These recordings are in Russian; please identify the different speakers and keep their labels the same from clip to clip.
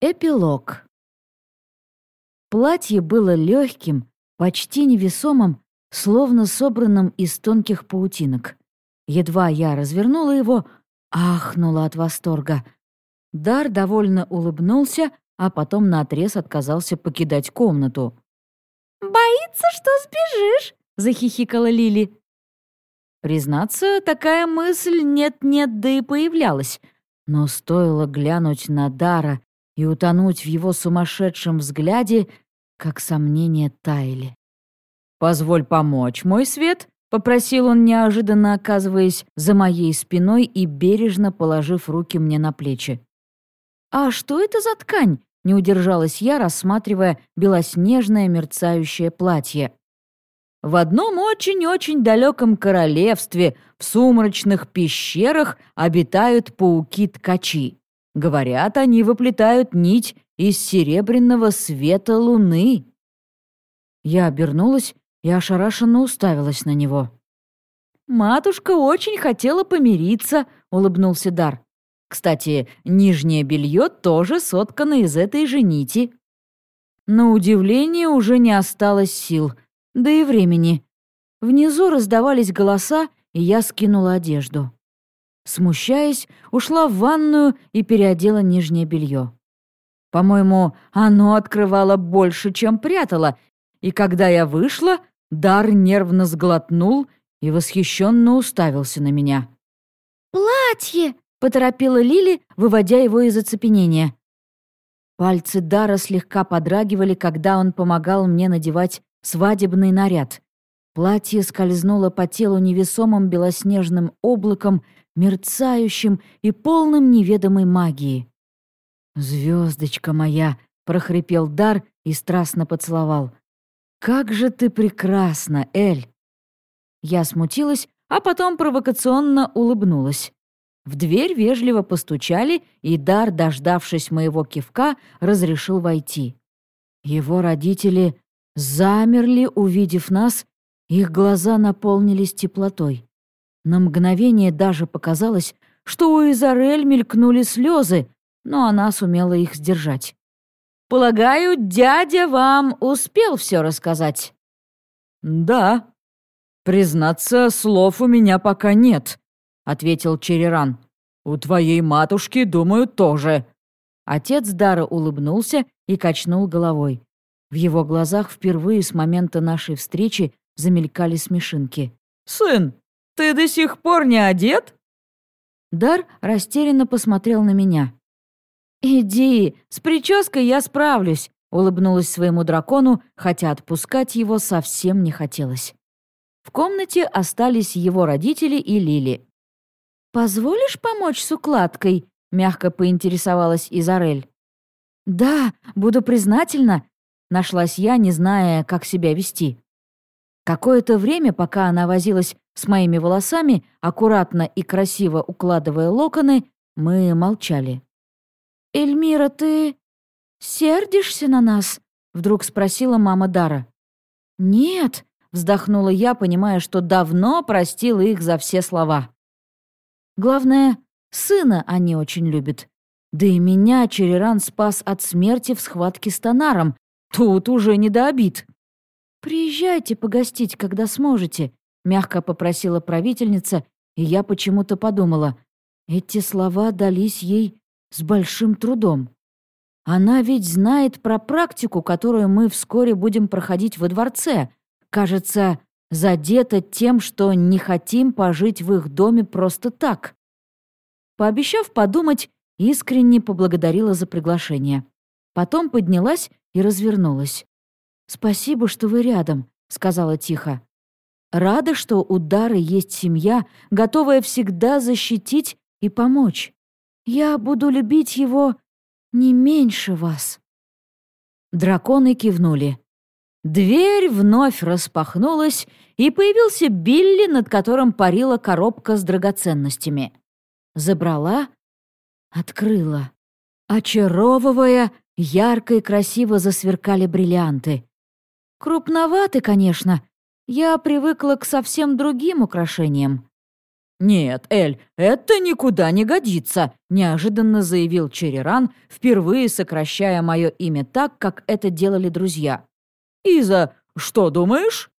Speaker 1: Эпилог. Платье было легким, почти невесомым, словно собранным из тонких паутинок. Едва я развернула его, ахнула от восторга. Дар довольно улыбнулся, а потом наотрез отказался покидать комнату.
Speaker 2: «Боится, что сбежишь?» — захихикала Лили.
Speaker 1: Признаться, такая мысль нет-нет, да и появлялась. Но стоило глянуть на Дара и утонуть в его сумасшедшем взгляде, как сомнения таяли. «Позволь помочь, мой свет», — попросил он, неожиданно оказываясь за моей спиной и бережно положив руки мне на плечи. «А что это за ткань?» — не удержалась я, рассматривая белоснежное мерцающее платье. В одном очень-очень далеком королевстве в сумрачных пещерах обитают пауки-ткачи. Говорят, они выплетают нить из серебряного света луны. Я обернулась и ошарашенно уставилась на него. «Матушка очень хотела помириться», — улыбнулся Дар. «Кстати, нижнее белье тоже соткано из этой же нити». На удивление уже не осталось сил, да и времени. Внизу раздавались голоса, и я скинула одежду. Смущаясь, ушла в ванную и переодела нижнее белье. По-моему, оно открывало больше, чем прятало, и когда я вышла, Дар нервно сглотнул и восхищенно уставился на меня.
Speaker 2: «Платье!»
Speaker 1: — поторопила Лили, выводя его из оцепенения. Пальцы Дара слегка подрагивали, когда он помогал мне надевать свадебный наряд. Платье скользнуло по телу невесомым белоснежным облаком, мерцающим и полным неведомой магии. Звездочка моя!» — прохрипел Дар и страстно поцеловал. «Как же ты прекрасна, Эль!» Я смутилась, а потом провокационно улыбнулась. В дверь вежливо постучали, и Дар, дождавшись моего кивка, разрешил войти. Его родители замерли, увидев нас, их глаза наполнились теплотой. На мгновение даже показалось, что у Изарель мелькнули слезы, но она сумела их сдержать. «Полагаю, дядя вам успел все рассказать?» «Да. Признаться, слов у меня пока нет», — ответил Череран. «У твоей матушки, думаю, тоже». Отец Дара улыбнулся и качнул головой. В его глазах впервые с момента нашей встречи замелькали смешинки. «Сын, ты до сих пор не одет?» Дар растерянно посмотрел на меня. «Иди, с прической я справлюсь», — улыбнулась своему дракону, хотя отпускать его совсем не хотелось. В комнате остались его родители и Лили. «Позволишь помочь с укладкой?» — мягко поинтересовалась Изарель. «Да, буду признательна», — нашлась я, не зная, как себя вести. Какое-то время, пока она возилась с моими волосами, аккуратно и красиво укладывая локоны, мы молчали. «Эльмира, ты сердишься на нас?» — вдруг спросила мама Дара. «Нет», — вздохнула я, понимая, что давно простила их за все слова. «Главное, сына они очень любят. Да и меня Череран спас от смерти в схватке с Тонаром. Тут уже не до обид». «Приезжайте погостить, когда сможете», — мягко попросила правительница, и я почему-то подумала, эти слова дались ей с большим трудом. Она ведь знает про практику, которую мы вскоре будем проходить во дворце. Кажется, задета тем, что не хотим пожить в их доме просто так. Пообещав подумать, искренне поблагодарила за приглашение. Потом поднялась и развернулась. «Спасибо, что вы рядом», — сказала тихо. «Рада, что у Дары есть семья, готовая всегда защитить и помочь. Я буду любить его не меньше вас». Драконы кивнули. Дверь вновь распахнулась, и появился Билли, над которым парила коробка с драгоценностями. Забрала, открыла. Очаровывая, ярко и красиво засверкали бриллианты. Крупноваты, конечно. Я привыкла к совсем другим украшениям. «Нет, Эль, это никуда не годится», — неожиданно заявил Череран, впервые сокращая мое имя так, как это делали друзья. «Иза, что думаешь?»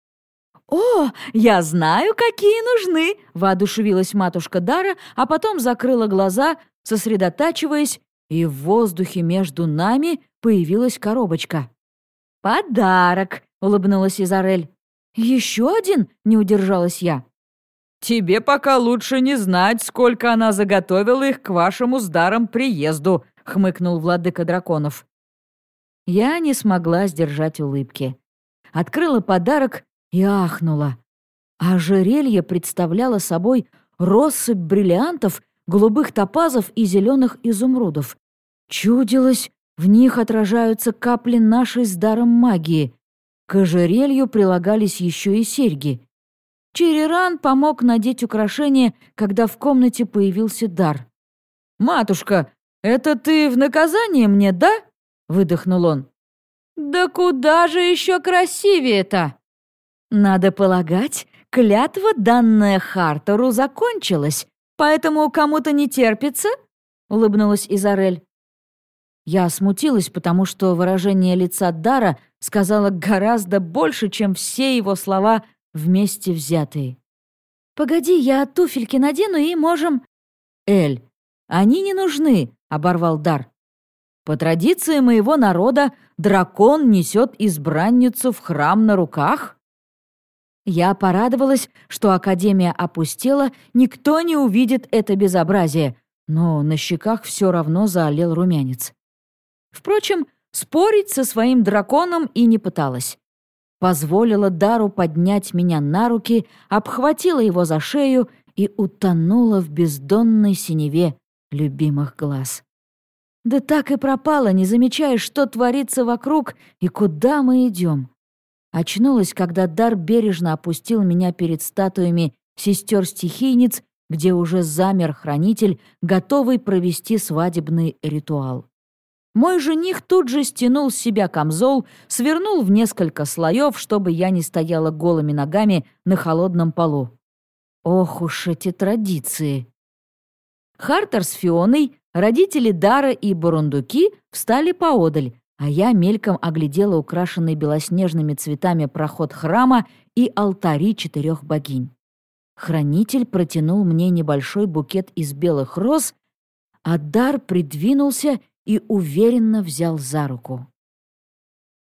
Speaker 2: «О, я знаю, какие нужны!»
Speaker 1: — воодушевилась матушка Дара, а потом закрыла глаза, сосредотачиваясь, и в воздухе между нами появилась коробочка.
Speaker 2: «Подарок!» — улыбнулась Изарель.
Speaker 1: «Еще один?» — не удержалась я. «Тебе пока лучше не знать, сколько она заготовила их к вашему с даром приезду», — хмыкнул владыка драконов. Я не смогла сдержать улыбки. Открыла подарок и ахнула. Ожерелье представляло собой россыпь бриллиантов, голубых топазов и зеленых изумрудов. Чудилось, в них отражаются капли нашей с даром магии. К ожерелью прилагались еще и серьги. Череран помог надеть украшение, когда в комнате появился дар. «Матушка, это ты в наказание мне, да?» — выдохнул он.
Speaker 2: «Да куда же еще красивее-то?»
Speaker 1: «Надо полагать, клятва, данная Хартеру, закончилась, поэтому кому-то не терпится?» — улыбнулась Изарель. Я смутилась, потому что выражение лица Дара сказала гораздо больше, чем все его слова вместе взятые.
Speaker 2: «Погоди, я туфельки надену и можем...»
Speaker 1: «Эль, они не нужны», — оборвал Дар. «По традиции моего народа дракон несет избранницу в храм на руках». Я порадовалась, что Академия опустела, никто не увидит это безобразие, но на щеках все равно заолел румянец. Впрочем, спорить со своим драконом и не пыталась. Позволила Дару поднять меня на руки, обхватила его за шею и утонула в бездонной синеве любимых глаз. Да так и пропала, не замечая, что творится вокруг и куда мы идем. Очнулась, когда Дар бережно опустил меня перед статуями сестер-стихийниц, где уже замер хранитель, готовый провести свадебный ритуал. Мой жених тут же стянул с себя камзол, свернул в несколько слоев, чтобы я не стояла голыми ногами на холодном полу. Ох уж эти традиции! Хартер с Фионой, родители Дара и Бурундуки встали поодаль, а я мельком оглядела украшенный белоснежными цветами проход храма и алтари четырех богинь. Хранитель протянул мне небольшой букет из белых роз, а Дар придвинулся и уверенно взял за руку.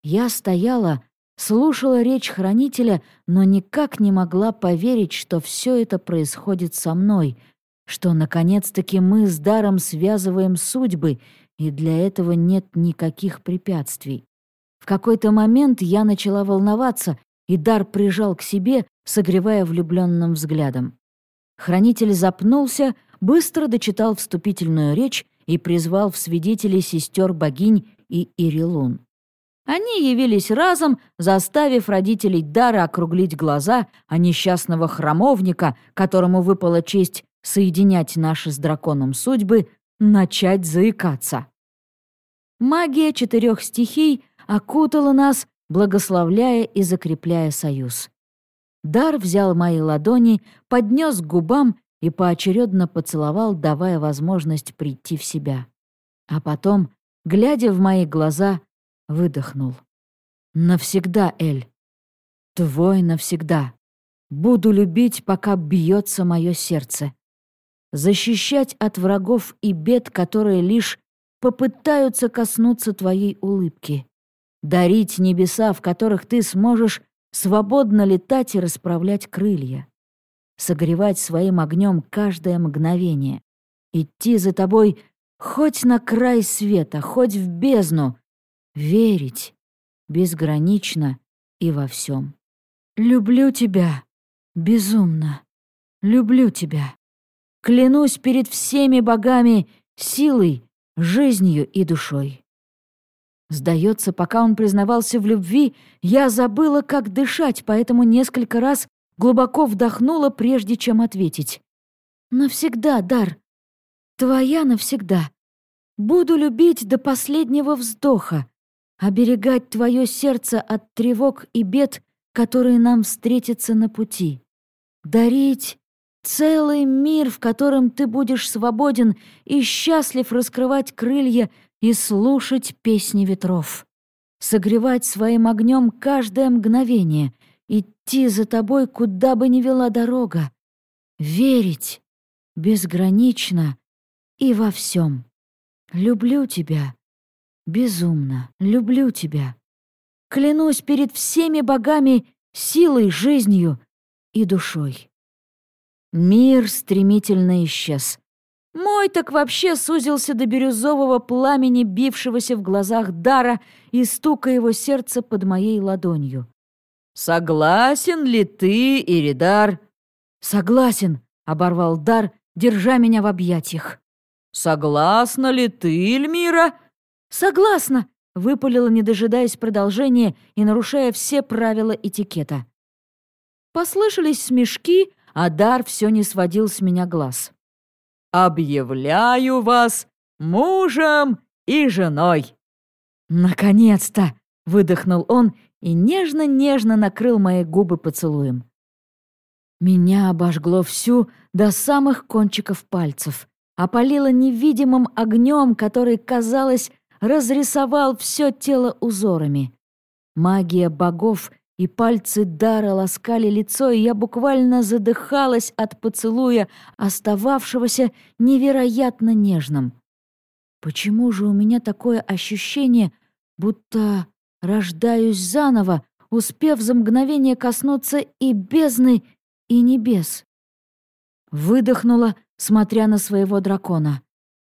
Speaker 1: Я стояла, слушала речь хранителя, но никак не могла поверить, что все это происходит со мной, что, наконец-таки, мы с даром связываем судьбы, и для этого нет никаких препятствий. В какой-то момент я начала волноваться, и дар прижал к себе, согревая влюбленным взглядом. Хранитель запнулся, быстро дочитал вступительную речь и призвал в свидетели сестер богинь и Ирилун. Они явились разом, заставив родителей Дара округлить глаза, а несчастного храмовника, которому выпала честь соединять наши с драконом судьбы, начать заикаться. Магия четырех стихий окутала нас, благословляя и закрепляя союз. Дар взял мои ладони, поднес к губам и поочередно поцеловал, давая возможность прийти в себя. А потом, глядя в мои глаза, выдохнул. «Навсегда, Эль. Твой навсегда. Буду любить, пока бьется мое сердце. Защищать от врагов и бед, которые лишь попытаются коснуться твоей улыбки. Дарить небеса, в которых ты сможешь свободно летать и расправлять крылья согревать своим огнем каждое мгновение, идти за тобой хоть на край света, хоть в бездну, верить безгранично и во всем. Люблю тебя, безумно, люблю тебя. Клянусь перед всеми богами силой, жизнью и душой. Сдается, пока он признавался в любви, я забыла, как дышать, поэтому несколько раз глубоко вдохнула, прежде чем ответить. «Навсегда, Дар. Твоя навсегда. Буду любить до последнего вздоха, оберегать твое сердце от тревог и бед, которые нам встретятся на пути, дарить Целый мир, в котором ты будешь свободен и счастлив раскрывать крылья и слушать песни ветров. Согревать своим огнем каждое мгновение, идти за тобой, куда бы ни вела дорога. Верить безгранично и во всем. Люблю тебя. Безумно люблю тебя. Клянусь перед всеми богами силой, жизнью и душой. Мир стремительно исчез. Мой так вообще сузился до бирюзового пламени, бившегося в глазах Дара и стука его сердца под моей ладонью. «Согласен ли ты, Иридар?» «Согласен», — оборвал Дар, держа меня в объятиях. «Согласна ли ты, Эльмира?» «Согласна», — выпалила, не дожидаясь продолжения и нарушая все правила этикета. Послышались смешки, а Дар все не сводил с меня глаз. «Объявляю вас мужем и женой!» «Наконец-то!» — выдохнул он и нежно-нежно накрыл мои губы поцелуем. Меня обожгло всю до самых кончиков пальцев, опалило невидимым огнем, который, казалось, разрисовал все тело узорами. Магия богов и пальцы Дара ласкали лицо, и я буквально задыхалась от поцелуя, остававшегося невероятно нежным. Почему же у меня такое ощущение, будто рождаюсь заново, успев за мгновение коснуться и бездны, и небес? Выдохнула, смотря на своего дракона.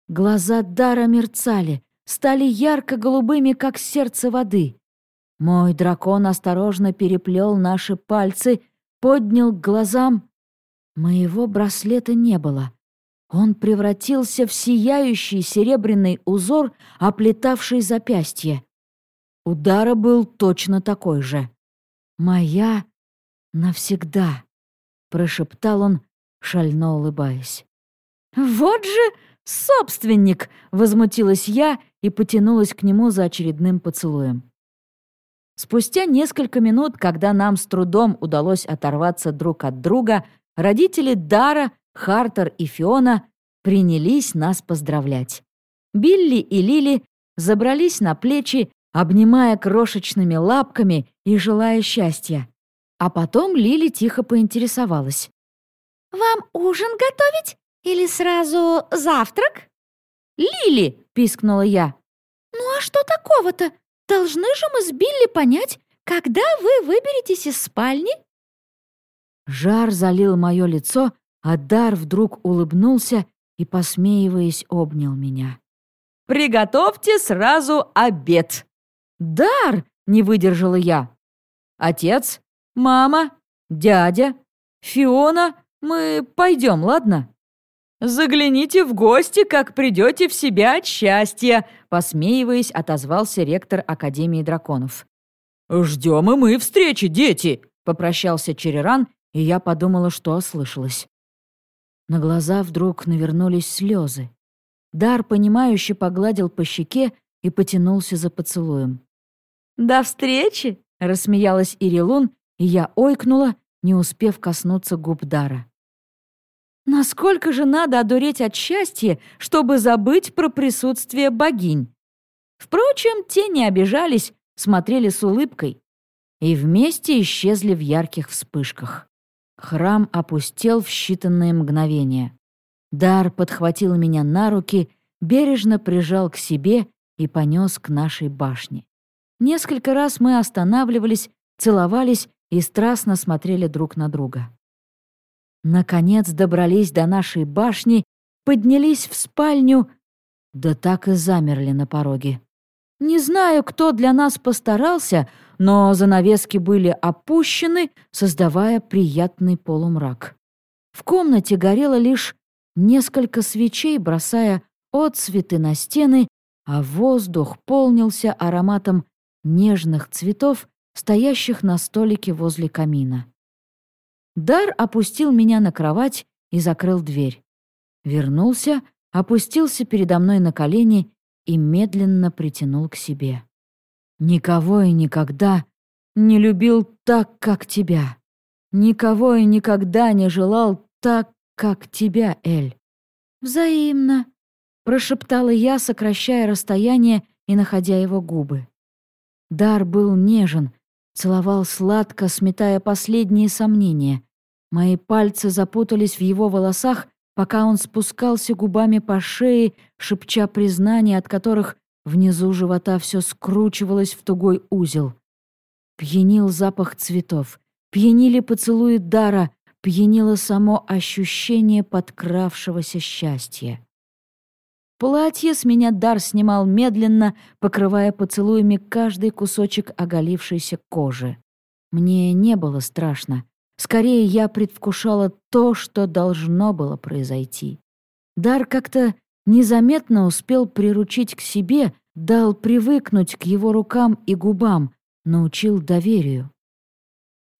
Speaker 1: Глаза Дара мерцали, стали ярко-голубыми, как сердце воды. Мой дракон осторожно переплел наши пальцы, поднял к глазам. Моего браслета не было. Он превратился в сияющий серебряный узор, оплетавший запястье. Удара был точно такой же. «Моя навсегда», — прошептал он, шально улыбаясь. «Вот же собственник!» — возмутилась я и потянулась к нему за очередным поцелуем. Спустя несколько минут, когда нам с трудом удалось оторваться друг от друга, родители Дара, Хартер и Фиона принялись нас поздравлять. Билли и Лили забрались на плечи, обнимая крошечными лапками и желая счастья. А потом Лили тихо поинтересовалась.
Speaker 2: «Вам ужин готовить или сразу завтрак?»
Speaker 1: «Лили!» — пискнула я.
Speaker 2: «Ну а что такого-то? Должны же мы с Билли понять, когда вы выберетесь из спальни?»
Speaker 1: Жар залил мое лицо, а Дар вдруг улыбнулся и, посмеиваясь, обнял меня. «Приготовьте сразу обед!» «Дар!» — не выдержала я. «Отец, мама, дядя, Фиона, мы пойдем, ладно?» «Загляните в гости, как придете в себя от счастья», посмеиваясь, отозвался ректор Академии драконов. «Ждем и мы встречи, дети!» попрощался Череран, и я подумала, что ослышалась. На глаза вдруг навернулись слезы. Дар, понимающе погладил по щеке и потянулся за поцелуем. «До встречи!» — рассмеялась Ирилун, и я ойкнула, не успев коснуться губ Дара. Насколько же надо одуреть от счастья, чтобы забыть про присутствие богинь? Впрочем, те не обижались, смотрели с улыбкой и вместе исчезли в ярких вспышках. Храм опустел в считанные мгновения. Дар подхватил меня на руки, бережно прижал к себе и понес к нашей башне. Несколько раз мы останавливались, целовались и страстно смотрели друг на друга. Наконец добрались до нашей башни, поднялись в спальню, да так и замерли на пороге. Не знаю, кто для нас постарался, но занавески были опущены, создавая приятный полумрак. В комнате горело лишь несколько свечей, бросая отцветы на стены, а воздух полнился ароматом нежных цветов, стоящих на столике возле камина. Дар опустил меня на кровать и закрыл дверь. Вернулся, опустился передо мной на колени и медленно притянул к себе. «Никого и никогда не любил так, как тебя. Никого и никогда не желал так, как тебя, Эль».
Speaker 2: «Взаимно», — прошептала я, сокращая расстояние и находя его губы.
Speaker 1: Дар был нежен, целовал сладко, сметая последние сомнения. Мои пальцы запутались в его волосах, пока он спускался губами по шее, шепча признания, от которых внизу живота все скручивалось в тугой узел. Пьянил запах цветов, пьянили поцелуи дара, пьянило само ощущение подкравшегося счастья. Платье с меня дар снимал медленно, покрывая поцелуями каждый кусочек оголившейся кожи. Мне не было страшно. Скорее, я предвкушала то, что должно было произойти. Дар как-то незаметно успел приручить к себе, дал привыкнуть к его рукам и губам, научил доверию.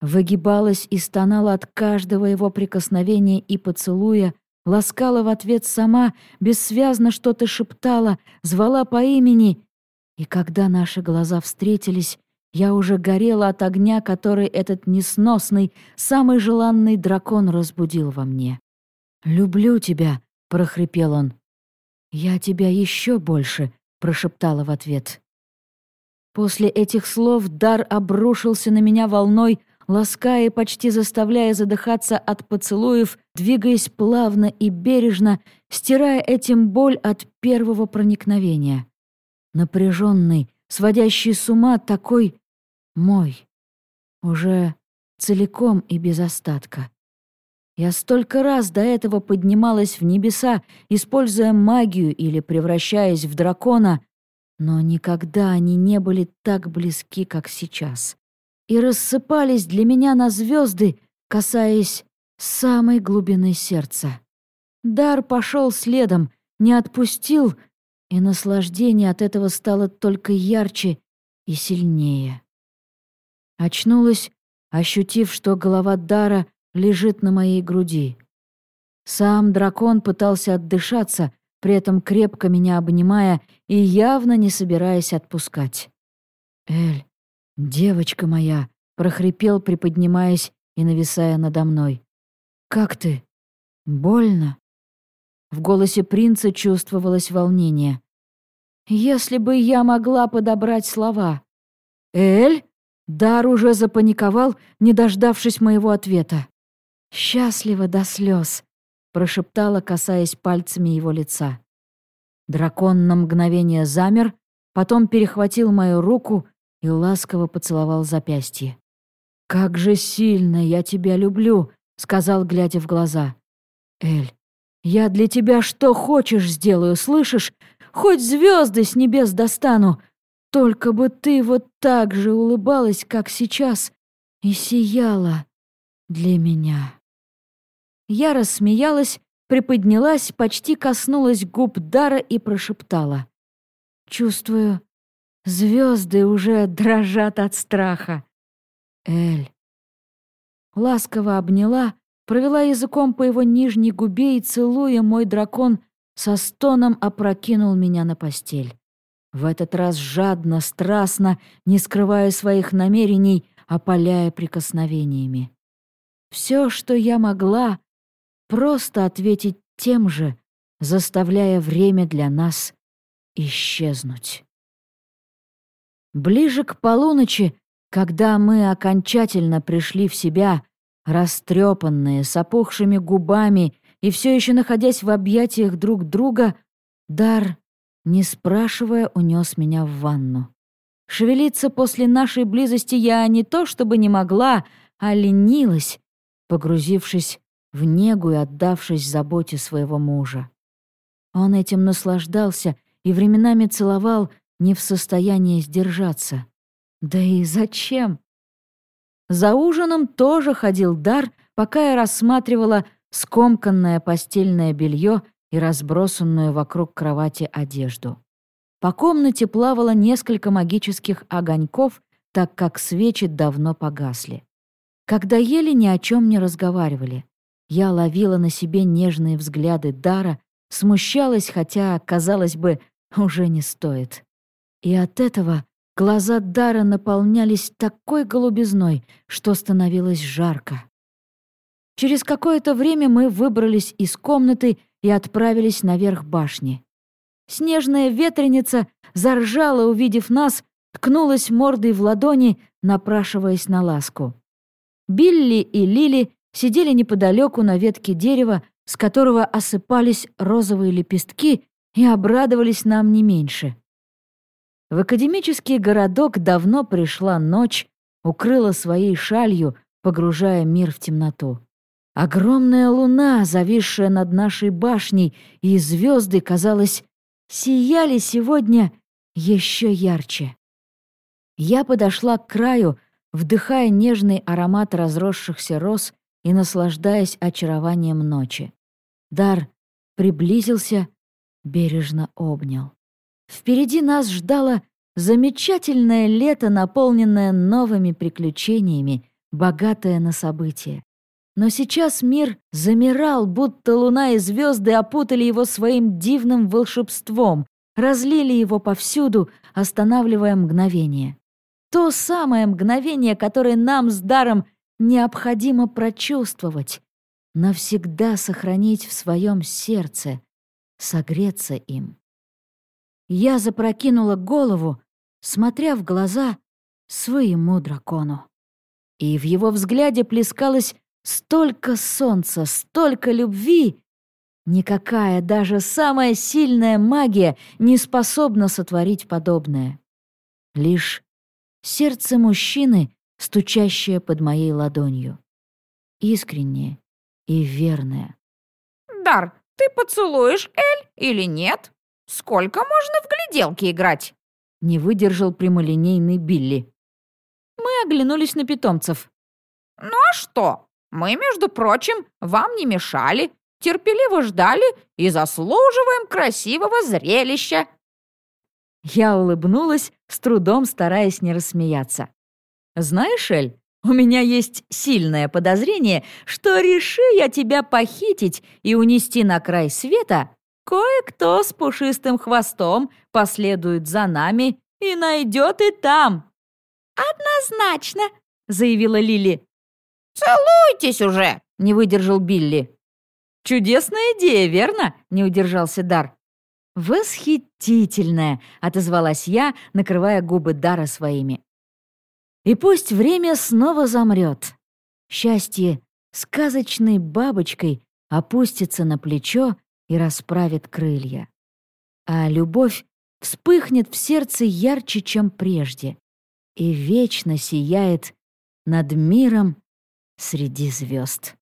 Speaker 1: Выгибалась и стонала от каждого его прикосновения и поцелуя, ласкала в ответ сама, бессвязно что-то шептала, звала по имени. И когда наши глаза встретились, я уже горела от огня, который этот несносный, самый желанный дракон разбудил во мне. «Люблю тебя», — прохрипел он. «Я тебя еще больше», — прошептала в ответ. После этих слов дар обрушился на меня волной, лаская и почти заставляя задыхаться от поцелуев, двигаясь плавно и бережно, стирая этим боль от первого проникновения. Напряженный, сводящий с ума такой мой, уже целиком и без остатка. Я столько раз до этого поднималась в небеса, используя магию или превращаясь в дракона, но никогда они не были так близки, как сейчас. И рассыпались для меня на звезды, касаясь самой глубины сердца. Дар пошел следом, не отпустил, и наслаждение от этого стало только ярче и сильнее. Очнулась, ощутив, что голова Дара лежит на моей груди. Сам дракон пытался отдышаться, при этом крепко меня обнимая и явно не собираясь отпускать. «Эль, девочка моя!» — прохрипел, приподнимаясь и нависая надо мной. «Как ты? Больно?» В голосе принца чувствовалось волнение. «Если бы я могла подобрать слова!» «Эль?» Дар уже запаниковал, не дождавшись моего ответа. «Счастливо до слез», — прошептала, касаясь пальцами его лица. Дракон на мгновение замер, потом перехватил мою руку и ласково поцеловал запястье. «Как же сильно я тебя люблю», — сказал, глядя в глаза. «Эль, я для тебя что хочешь сделаю, слышишь? Хоть звезды с небес достану, только бы ты вот так же улыбалась, как сейчас, и сияла для меня. Я рассмеялась, приподнялась, почти коснулась губ Дара и прошептала. «Чувствую, звезды уже дрожат от страха. Эль». Ласково обняла, провела языком по его нижней губе и, целуя мой дракон, со стоном опрокинул меня на постель. В этот раз жадно, страстно, не скрывая своих намерений, опаляя прикосновениями. Все, что я могла, просто ответить тем же, заставляя время для нас исчезнуть. Ближе к полуночи, когда мы окончательно пришли в себя, растрепанные, с опухшими губами и все еще находясь в объятиях друг друга, Дар не спрашивая, унес меня в ванну. Шевелиться после нашей близости я не то чтобы не могла, а ленилась, погрузившись в негу и отдавшись заботе своего мужа. Он этим наслаждался и временами целовал, не в состоянии сдержаться. Да и зачем? За ужином тоже ходил дар, пока я рассматривала скомканное постельное белье и разбросанную вокруг кровати одежду. По комнате плавало несколько магических огоньков, так как свечи давно погасли. Когда ели, ни о чем не разговаривали. Я ловила на себе нежные взгляды Дара, смущалась, хотя, казалось бы, уже не стоит. И от этого глаза Дара наполнялись такой голубизной, что становилось жарко. Через какое-то время мы выбрались из комнаты и отправились наверх башни. Снежная ветреница заржала, увидев нас, ткнулась мордой в ладони, напрашиваясь на ласку. Билли и Лили сидели неподалеку на ветке дерева, с которого осыпались розовые лепестки и обрадовались нам не меньше. В академический городок давно пришла ночь, укрыла своей шалью, погружая мир в темноту. Огромная луна, зависшая над нашей башней, и звезды, казалось, сияли сегодня еще ярче. Я подошла к краю, вдыхая нежный аромат разросшихся роз и наслаждаясь очарованием ночи. Дар приблизился, бережно обнял. Впереди нас ждало замечательное лето, наполненное новыми приключениями, богатое на события. Но сейчас мир замирал, будто луна и звезды опутали его своим дивным волшебством, разлили его повсюду, останавливая мгновение. То самое мгновение, которое нам с даром необходимо прочувствовать, навсегда сохранить в своем сердце, согреться им. Я запрокинула голову, смотря в глаза своему дракону. И в его взгляде плескалось столько солнца, столько любви. Никакая, даже самая сильная магия не способна сотворить подобное. Лишь сердце мужчины, стучащее под моей ладонью. Искреннее и верное.
Speaker 3: «Дар, ты поцелуешь Эль или нет?» Сколько можно в гляделки играть?»
Speaker 1: Не выдержал прямолинейный Билли. Мы оглянулись на питомцев.
Speaker 3: «Ну а что? Мы, между прочим, вам не мешали, терпеливо ждали и заслуживаем красивого зрелища».
Speaker 1: Я улыбнулась, с трудом стараясь не рассмеяться. «Знаешь, Эль, у меня есть сильное подозрение, что реши я тебя похитить и унести на край света, Кое-кто с пушистым хвостом последует за нами и найдет и там».
Speaker 2: «Однозначно», — заявила Лили.
Speaker 3: «Целуйтесь уже!»
Speaker 1: — не выдержал Билли. «Чудесная идея, верно?» — не удержался Дар. «Восхитительная!» — отозвалась я, накрывая губы Дара своими. «И пусть время снова замрет. Счастье сказочной бабочкой опустится на плечо и расправит крылья. А любовь вспыхнет в сердце ярче, чем прежде, и вечно сияет над миром среди звезд.